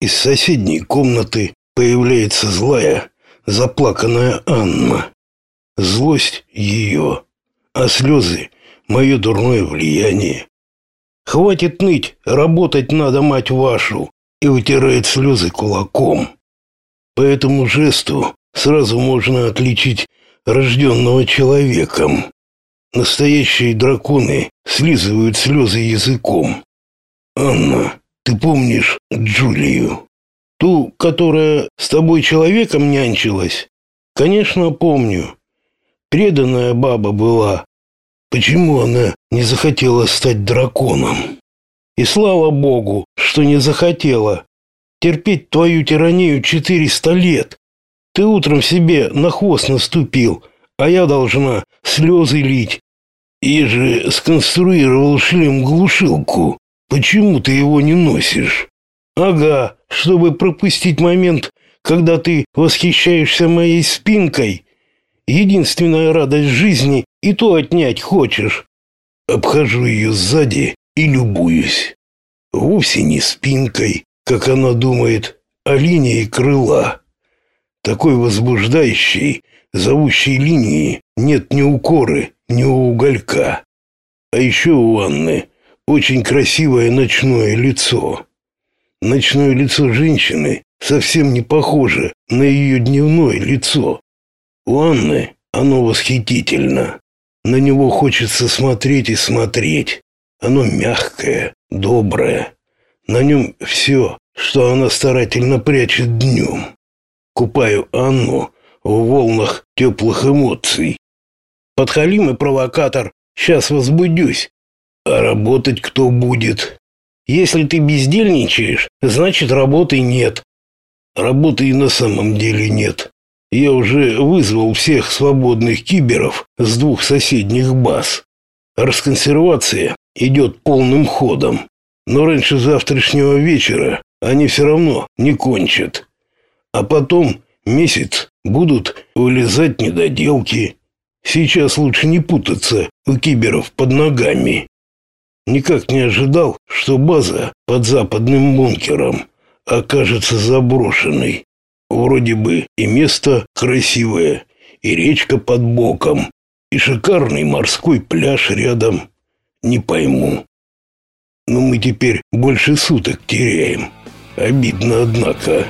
Из соседней комнаты появляется злая, заплаканная Анна. Злость ее, а слезы — мое дурное влияние. Хватит ныть, работать надо, мать вашу, и утирает слезы кулаком. По этому жесту сразу можно отличить рожденного человеком. Настоящие драконы слизывают слезы языком. Анна, ты помнишь Джулию? Ту, которая с тобой человеком нянчилась? Конечно, помню. Преданная баба была. Почему она не захотела стать драконом? И слава богу, что не захотела. Терпеть твою тиранию четыреста лет. Ты утром себе на хвост наступил, а я должна слезы лить. И же сконструировал шлем-глушилку. Почему ты его не носишь? Ага, чтобы пропустить момент, когда ты восхищаешься моей спинкой. Единственная радость жизни и то отнять хочешь. Обхожу ее сзади и любуюсь. Вовсе не спинкой, как она думает, а линией крыла. Такой возбуждающей, зовущей линии нет ни у коры, ни уголька. А еще у Анны очень красивое ночное лицо. Ночное лицо женщины совсем не похоже на ее дневное лицо. У Анны оно восхитительно. На него хочется смотреть и смотреть. Оно мягкое, доброе. На нем все, что она старательно прячет днем. Купаю Анну в волнах теплых эмоций. Подхалим и провокатор, сейчас возбудюсь. А работать кто будет? Если ты бездельничаешь, значит работы нет. Работы и на самом деле нет. Я уже вызвал всех свободных киберов с двух соседних баз. Расконсервация идет полным ходом. Но раньше завтрашнего вечера они все равно не кончат. А потом месяц будут вылезать недоделки. Сейчас лучше не путаться у киберов под ногами. Никак не ожидал, что база под западным бункером окажется заброшенной. Вроде бы и место красивое, и речка под боком, и шикарный морской пляж рядом. Не пойму. Но мы теперь больше суток теряем. Обидно, однако.